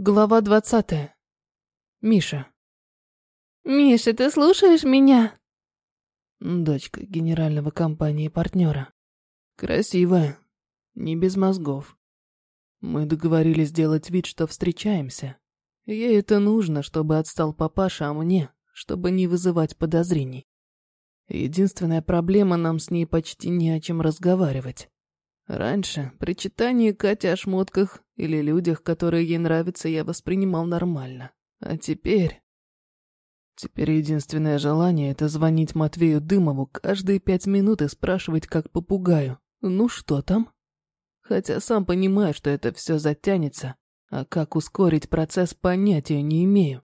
Глава двадцатая. Миша. Миша, ты слушаешь меня? Дочка генерального компании партнера. Красивая, не без мозгов. Мы договорились сделать вид, что встречаемся. Ей это нужно, чтобы отстал папаша, а мне, чтобы не вызывать подозрений. Единственная проблема, нам с ней почти не о чем разговаривать. Раньше при читании Кати о шмотках или людях, которые ей нравятся, я воспринимал нормально. А теперь... Теперь единственное желание — это звонить Матвею Дымову каждые пять минут и спрашивать, как попугаю. Ну что там? Хотя сам понимаю, что это все затянется, а как ускорить процесс, понятия не имею.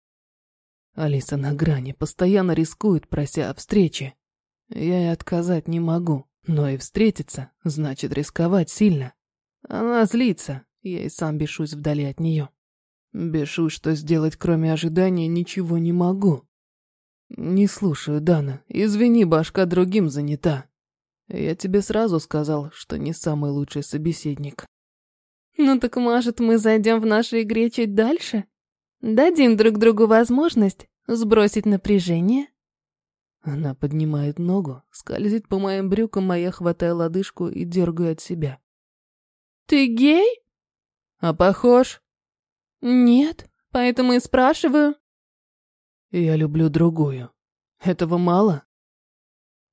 Алиса на грани, постоянно рискует, прося о встрече. Я и отказать не могу. Но и встретиться значит рисковать сильно. Она злится, я и сам бешусь вдали от нее. Бешусь, что сделать кроме ожидания ничего не могу. Не слушаю, Дана, извини, башка другим занята. Я тебе сразу сказал, что не самый лучший собеседник. Ну так может мы зайдем в нашей игре чуть дальше? Дадим друг другу возможность сбросить напряжение она поднимает ногу, скользит по моим брюкам, а я хватаю лодыжку и дергаю от себя. «Ты гей?» «А похож?» «Нет, поэтому и спрашиваю». «Я люблю другую. Этого мало?»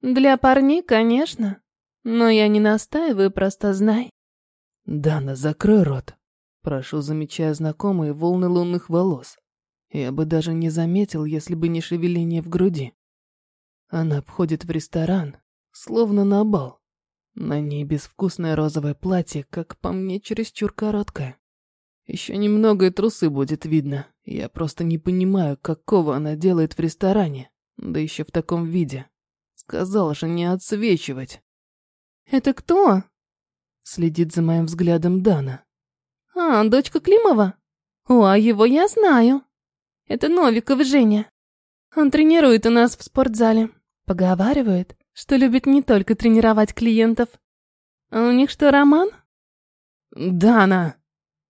«Для парней, конечно. Но я не настаиваю, просто знай». «Дана, закрой рот». Прошу, замечая знакомые волны лунных волос. Я бы даже не заметил, если бы не шевеление в груди. Она обходит в ресторан, словно на бал. На ней безвкусное розовое платье, как по мне, чересчур короткое. Еще немного и трусы будет видно. Я просто не понимаю, какого она делает в ресторане, да еще в таком виде. Сказала же не отсвечивать. «Это кто?» Следит за моим взглядом Дана. «А, дочка Климова? О, а его я знаю. Это Новиков Женя. Он тренирует у нас в спортзале. Поговаривают, что любит не только тренировать клиентов. А у них что, роман? Да, она.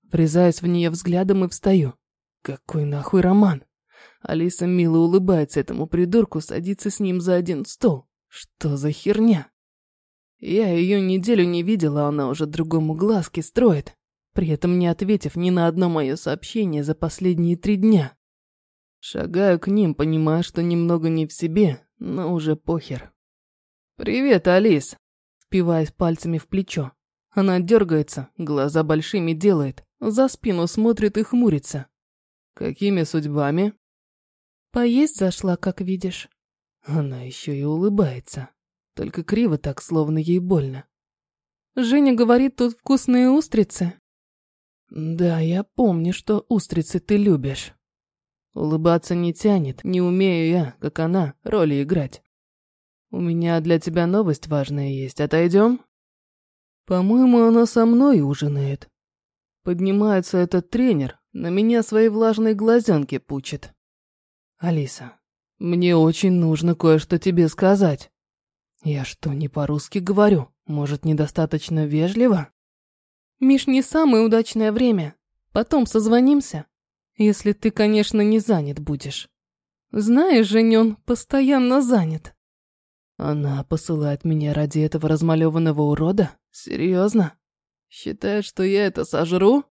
Врезаюсь в нее взглядом и встаю. Какой нахуй роман? Алиса мило улыбается этому придурку, садится с ним за один стол. Что за херня? Я ее неделю не видела, она уже другому глазки строит, при этом не ответив ни на одно мое сообщение за последние три дня. Шагаю к ним, понимая, что немного не в себе, но уже похер. «Привет, Алис!» Впиваясь пальцами в плечо. Она дергается, глаза большими делает, за спину смотрит и хмурится. «Какими судьбами?» «Поесть зашла, как видишь». Она еще и улыбается. Только криво так, словно ей больно. «Женя говорит, тут вкусные устрицы». «Да, я помню, что устрицы ты любишь». Улыбаться не тянет, не умею я, как она, роли играть. У меня для тебя новость важная есть, отойдем? По-моему, она со мной ужинает. Поднимается этот тренер, на меня свои влажные глазенки пучит. Алиса, мне очень нужно кое-что тебе сказать. Я что, не по-русски говорю? Может, недостаточно вежливо? Миш, не самое удачное время. Потом созвонимся. Если ты, конечно, не занят будешь. Знаешь, Жень, он постоянно занят. Она посылает меня ради этого размалеванного урода? Серьезно? Считает, что я это сожру?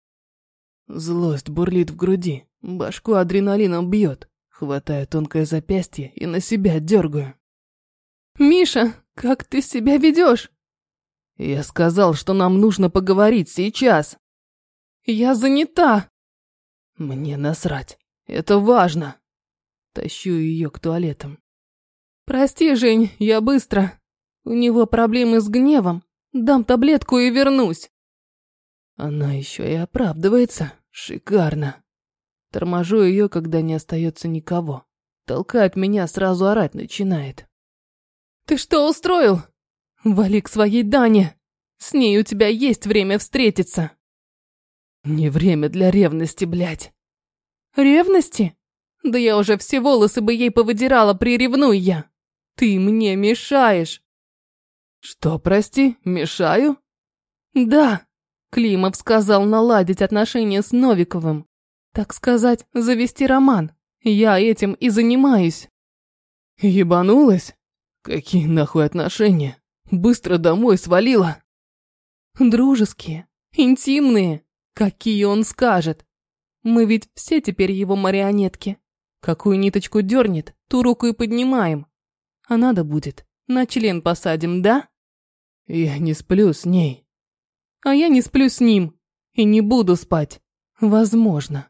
Злость бурлит в груди, башку адреналином бьет. Хватаю тонкое запястье и на себя дергаю. «Миша, как ты себя ведешь?» «Я сказал, что нам нужно поговорить сейчас». «Я занята». Мне насрать. Это важно. Тащу ее к туалетам. Прости, Жень, я быстро. У него проблемы с гневом. Дам таблетку и вернусь. Она еще и оправдывается. Шикарно. Торможу ее, когда не остается никого. Толкает меня, сразу орать начинает. Ты что устроил? Вали к своей Дане. С ней у тебя есть время встретиться. Не время для ревности, блядь. Ревности? Да я уже все волосы бы ей повыдирала, приревнуй я. Ты мне мешаешь. Что, прости, мешаю? Да. Климов сказал наладить отношения с Новиковым. Так сказать, завести роман. Я этим и занимаюсь. Ебанулась? Какие нахуй отношения? Быстро домой свалила. Дружеские, интимные. Какие он скажет. Мы ведь все теперь его марионетки. Какую ниточку дернет, ту руку и поднимаем. А надо будет, на член посадим, да? Я не сплю с ней. А я не сплю с ним. И не буду спать. Возможно.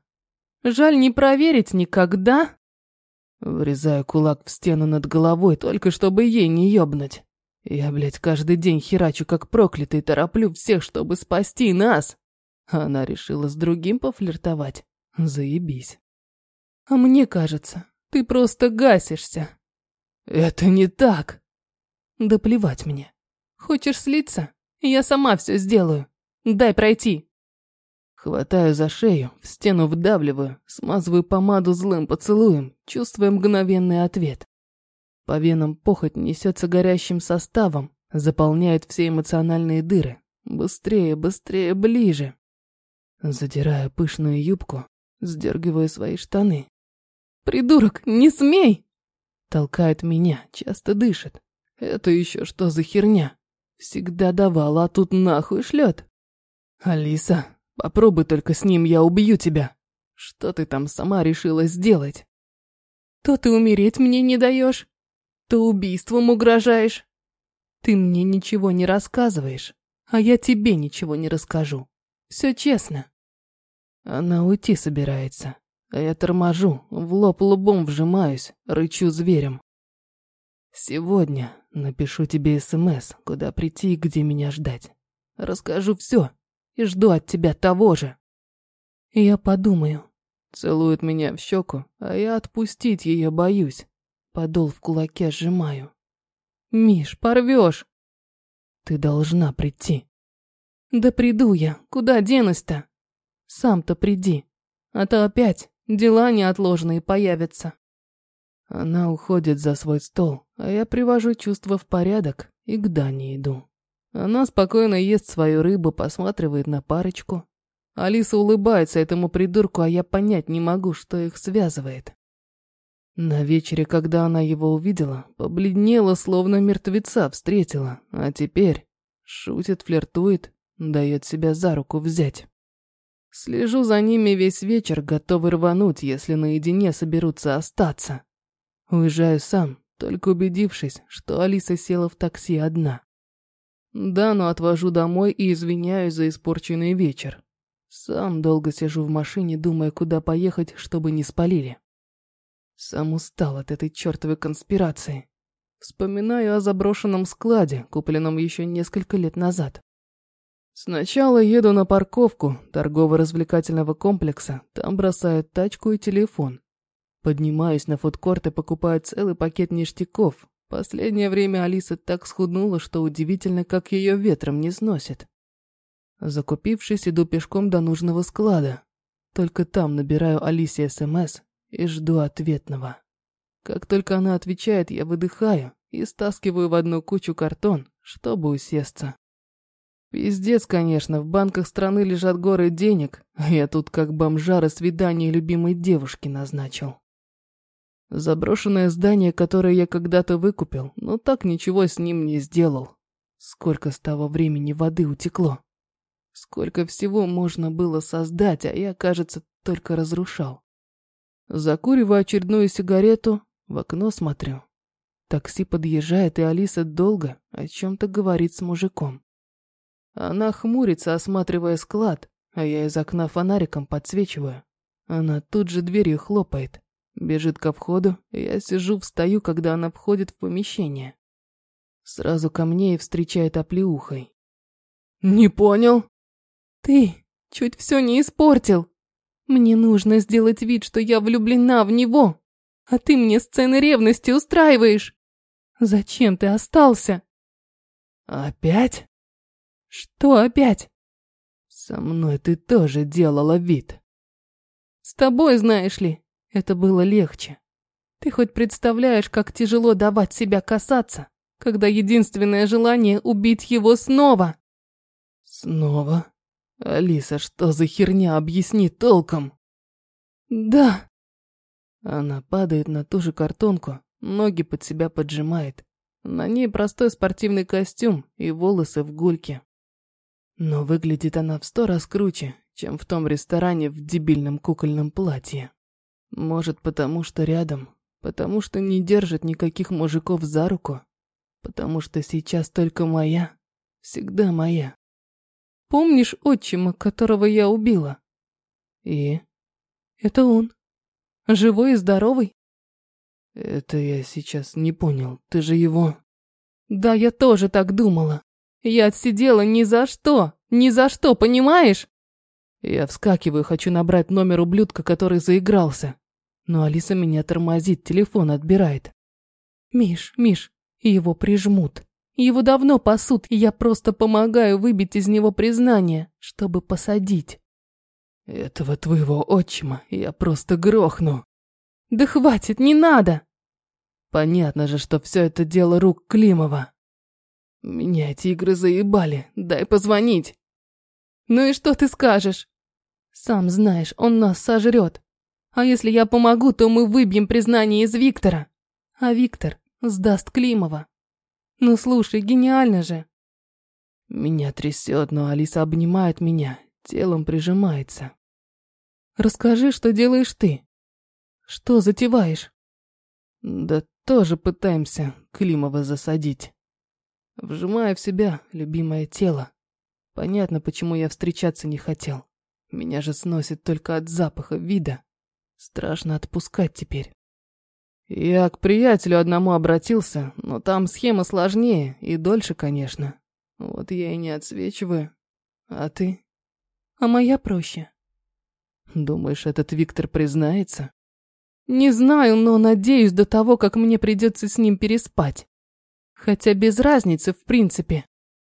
Жаль не проверить никогда. Врезаю кулак в стену над головой, только чтобы ей не ёбнуть. Я, блядь, каждый день херачу как проклятый, тороплю всех, чтобы спасти нас. Она решила с другим пофлиртовать. Заебись. А мне кажется, ты просто гасишься. Это не так. Да плевать мне. Хочешь слиться? Я сама все сделаю. Дай пройти. Хватаю за шею, в стену вдавливаю, смазываю помаду злым поцелуем, чувствуя мгновенный ответ. По венам похоть несется горящим составом, заполняет все эмоциональные дыры. Быстрее, быстрее, ближе. Задирая пышную юбку, сдергиваю свои штаны. «Придурок, не смей!» Толкает меня, часто дышит. Это еще что за херня? Всегда давала, а тут нахуй шлет. Алиса, Попробуй только с ним, я убью тебя. Что ты там сама решила сделать? То ты умереть мне не даешь, то убийством угрожаешь. Ты мне ничего не рассказываешь, а я тебе ничего не расскажу. Все честно. Она уйти собирается, а я торможу, в лоб лбом вжимаюсь, рычу зверем. Сегодня напишу тебе СМС, куда прийти и где меня ждать. Расскажу все, и жду от тебя того же. Я подумаю. Целует меня в щеку, а я отпустить ее боюсь. Подол в кулаке сжимаю. Миш, порвешь. Ты должна прийти. Да приду я, куда денусь-то? Сам-то приди, а то опять дела неотложные появятся. Она уходит за свой стол, а я привожу чувства в порядок и к Дане иду. Она спокойно ест свою рыбу, посматривает на парочку. Алиса улыбается этому придурку, а я понять не могу, что их связывает. На вечере, когда она его увидела, побледнела, словно мертвеца встретила, а теперь шутит, флиртует, дает себя за руку взять. Слежу за ними весь вечер, готовый рвануть, если наедине соберутся остаться. Уезжаю сам, только убедившись, что Алиса села в такси одна. Дану отвожу домой и извиняюсь за испорченный вечер. Сам долго сижу в машине, думая, куда поехать, чтобы не спалили. Сам устал от этой чертовой конспирации. Вспоминаю о заброшенном складе, купленном еще несколько лет назад. Сначала еду на парковку торгово-развлекательного комплекса, там бросают тачку и телефон. Поднимаюсь на фудкорт и покупаю целый пакет ништяков, Последнее время Алиса так схуднула, что удивительно, как ее ветром не сносит. Закупившись, иду пешком до нужного склада. Только там набираю Алисе СМС и жду ответного. Как только она отвечает, я выдыхаю и стаскиваю в одну кучу картон, чтобы усесться. Пиздец, конечно, в банках страны лежат горы денег, я тут как бомжара свидание любимой девушки назначил. Заброшенное здание, которое я когда-то выкупил, но так ничего с ним не сделал. Сколько с того времени воды утекло. Сколько всего можно было создать, а я, кажется, только разрушал. Закуриваю очередную сигарету, в окно смотрю. Такси подъезжает, и Алиса долго о чем-то говорит с мужиком. Она хмурится, осматривая склад, а я из окна фонариком подсвечиваю. Она тут же дверью хлопает. Бежит ко входу, я сижу, встаю, когда она входит в помещение. Сразу ко мне и встречает оплеухой. «Не понял?» «Ты чуть все не испортил. Мне нужно сделать вид, что я влюблена в него, а ты мне сцены ревности устраиваешь. Зачем ты остался?» «Опять?» «Что опять?» «Со мной ты тоже делала вид». «С тобой, знаешь ли, это было легче. Ты хоть представляешь, как тяжело давать себя касаться, когда единственное желание убить его снова? Снова? Алиса, что за херня, объясни толком. Да. Она падает на ту же картонку, ноги под себя поджимает. На ней простой спортивный костюм и волосы в гульке. Но выглядит она в сто раз круче, чем в том ресторане в дебильном кукольном платье. Может, потому что рядом, потому что не держит никаких мужиков за руку, потому что сейчас только моя, всегда моя. Помнишь отчима, которого я убила? И? Это он. Живой и здоровый. Это я сейчас не понял. Ты же его... Да, я тоже так думала. Я отсидела ни за что. Ни за что, понимаешь? Я вскакиваю, хочу набрать номер ублюдка, который заигрался. Но Алиса меня тормозит, телефон отбирает. Миш, Миш, его прижмут. Его давно пасут, и я просто помогаю выбить из него признание, чтобы посадить. Этого твоего отчима я просто грохну. Да хватит, не надо. Понятно же, что все это дело рук Климова. Меня эти игры заебали, дай позвонить. Ну и что ты скажешь? Сам знаешь, он нас сожрет. А если я помогу, то мы выбьем признание из Виктора. А Виктор сдаст Климова. Ну слушай, гениально же. Меня трясет, но Алиса обнимает меня, телом прижимается. Расскажи, что делаешь ты. Что затеваешь? Да тоже пытаемся Климова засадить. Вжимая в себя любимое тело. Понятно, почему я встречаться не хотел. Меня же сносит только от запаха вида. Страшно отпускать теперь. Я к приятелю одному обратился, но там схема сложнее и дольше, конечно. Вот я и не отсвечиваю. А ты? А моя проще. Думаешь, этот Виктор признается? Не знаю, но надеюсь до того, как мне придется с ним переспать. Хотя без разницы, в принципе.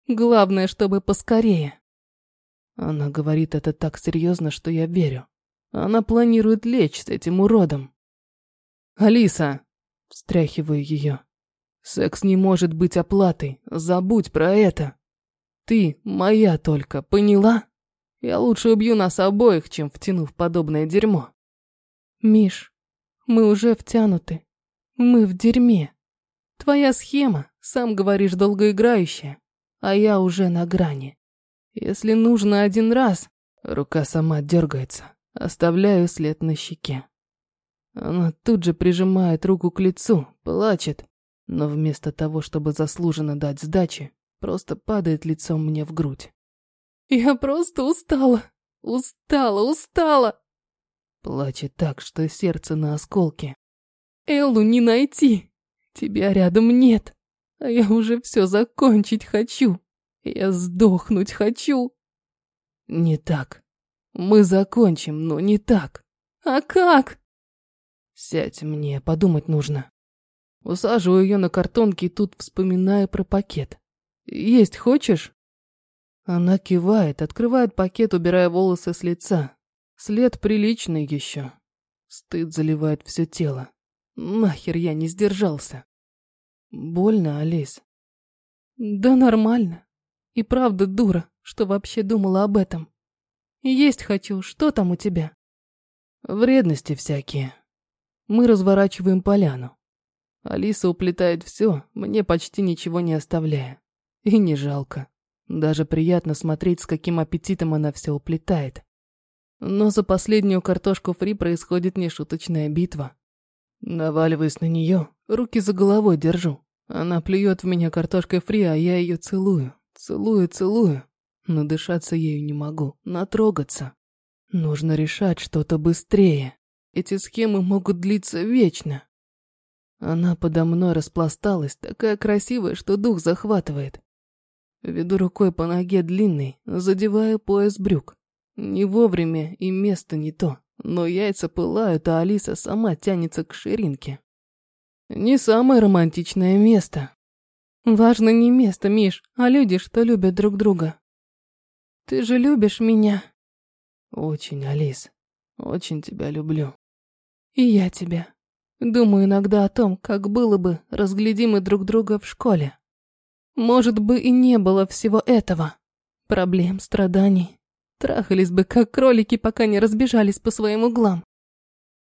Главное, чтобы поскорее. Она говорит это так серьезно, что я верю. Она планирует лечь с этим уродом. «Алиса!» – встряхиваю ее. «Секс не может быть оплатой. Забудь про это. Ты моя только, поняла? Я лучше убью нас обоих, чем втяну в подобное дерьмо». «Миш, мы уже втянуты. Мы в дерьме. Твоя схема, сам говоришь, долгоиграющая, а я уже на грани. Если нужно один раз, рука сама дергается, оставляю след на щеке. Она тут же прижимает руку к лицу, плачет, но вместо того, чтобы заслуженно дать сдачи, просто падает лицом мне в грудь. Я просто устала, устала, устала. Плачет так, что сердце на осколке. Эллу не найти. Тебя рядом нет. А я уже все закончить хочу. Я сдохнуть хочу. Не так. Мы закончим, но не так. А как? Сядь, мне подумать нужно. Усаживаю ее на картонке и тут вспоминаю про пакет. Есть хочешь? Она кивает, открывает пакет, убирая волосы с лица. След приличный еще. Стыд заливает все тело. Нахер я не сдержался. Больно, Олесь? Да нормально. И правда дура, что вообще думала об этом. Есть хочу, что там у тебя? Вредности всякие. Мы разворачиваем поляну. Алиса уплетает все, мне почти ничего не оставляя. И не жалко. Даже приятно смотреть, с каким аппетитом она все уплетает. Но за последнюю картошку фри происходит нешуточная битва. Наваливаясь на нее, руки за головой держу. Она плюет в меня картошкой фри, а я ее целую. Целую, целую. Но дышаться ею не могу, натрогаться. Нужно решать что-то быстрее. Эти схемы могут длиться вечно. Она подо мной распласталась, такая красивая, что дух захватывает. Веду рукой по ноге длинной, задевая пояс брюк. Не вовремя и место не то, но яйца пылают, а Алиса сама тянется к ширинке. Не самое романтичное место. Важно не место, Миш, а люди, что любят друг друга. Ты же любишь меня. Очень, Алис, очень тебя люблю. И я тебя. Думаю иногда о том, как было бы, разглядим мы друг друга в школе. Может бы и не было всего этого. Проблем, страданий, Трахались бы, как кролики, пока не разбежались по своим углам.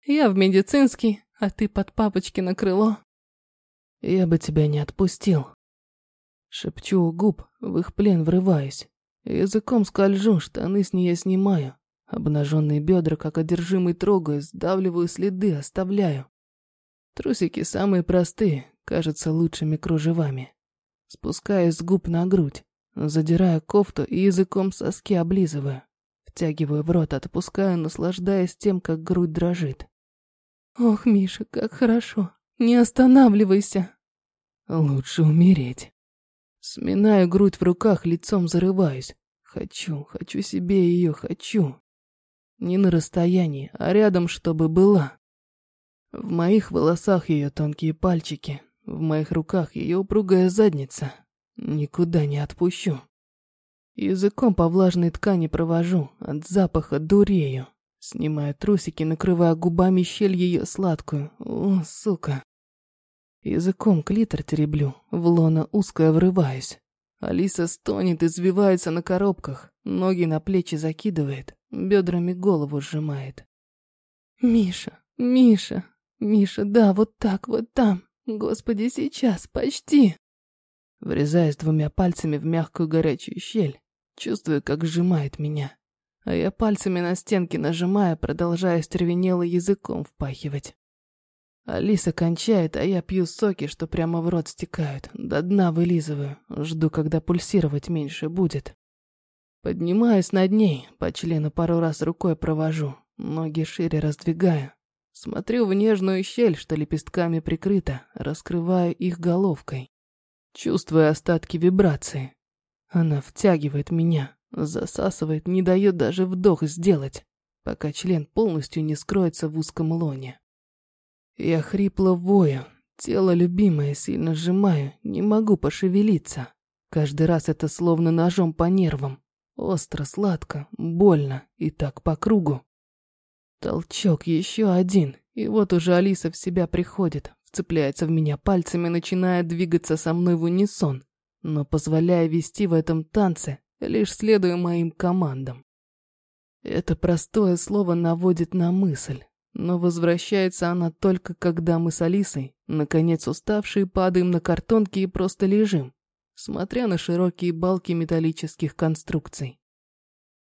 Я в медицинский, а ты под папочки на крыло. Я бы тебя не отпустил. Шепчу у губ, в их плен врываюсь. Языком скольжу, штаны с нее снимаю. Обнаженные бедра, как одержимый, трогаю, сдавливаю следы, оставляю. Трусики самые простые, кажутся лучшими кружевами. Спускаюсь с губ на грудь, задираю кофту и языком соски облизываю. Втягиваю в рот, отпускаю, наслаждаясь тем, как грудь дрожит. Ох, Миша, как хорошо. Не останавливайся. Лучше умереть. Сминаю грудь в руках, лицом зарываюсь. Хочу, хочу себе ее, хочу. Не на расстоянии, а рядом, чтобы была. В моих волосах ее тонкие пальчики, в моих руках ее упругая задница. Никуда не отпущу. Языком по влажной ткани провожу, от запаха дурею. Снимаю трусики, накрывая губами щель ее сладкую. О, сука. Языком клитор тереблю, в лоно узкое врываюсь. Алиса стонет, извивается на коробках, ноги на плечи закидывает, бедрами голову сжимает. «Миша, Миша, Миша, да, вот так, вот там. Господи, сейчас, почти!» Врезаясь двумя пальцами в мягкую горячую щель, чувствую, как сжимает меня. А я пальцами на стенке нажимая, продолжая стервенело языком впахивать. Алиса кончает, а я пью соки, что прямо в рот стекают. До дна вылизываю. Жду, когда пульсировать меньше будет. Поднимаюсь над ней, по члену пару раз рукой провожу. Ноги шире раздвигаю. Смотрю в нежную щель, что лепестками прикрыта, раскрываю их головкой. Чувствую остатки вибрации. Она втягивает меня, засасывает, не дает даже вдох сделать, пока член полностью не скроется в узком лоне. Я хрипло вою, тело любимое сильно сжимаю, не могу пошевелиться. Каждый раз это словно ножом по нервам. Остро, сладко, больно и так по кругу. Толчок еще один, и вот уже Алиса в себя приходит, вцепляется в меня пальцами, начиная двигаться со мной в унисон, но позволяя вести в этом танце, лишь следуя моим командам. Это простое слово наводит на мысль. Но возвращается она только когда мы с Алисой, наконец уставшие, падаем на картонки и просто лежим, смотря на широкие балки металлических конструкций.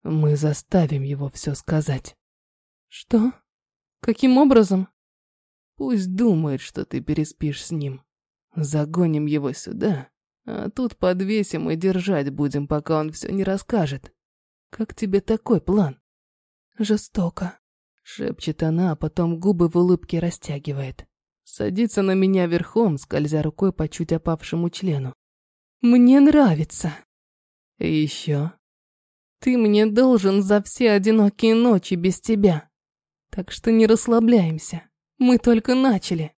Мы заставим его все сказать. Что? Каким образом? Пусть думает, что ты переспишь с ним. Загоним его сюда, а тут подвесим и держать будем, пока он все не расскажет. Как тебе такой план? Жестоко. Шепчет она, а потом губы в улыбке растягивает. Садится на меня верхом, скользя рукой по чуть опавшему члену. «Мне нравится». еще?» «Ты мне должен за все одинокие ночи без тебя. Так что не расслабляемся. Мы только начали».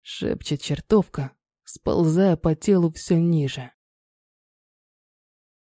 Шепчет чертовка, сползая по телу все ниже.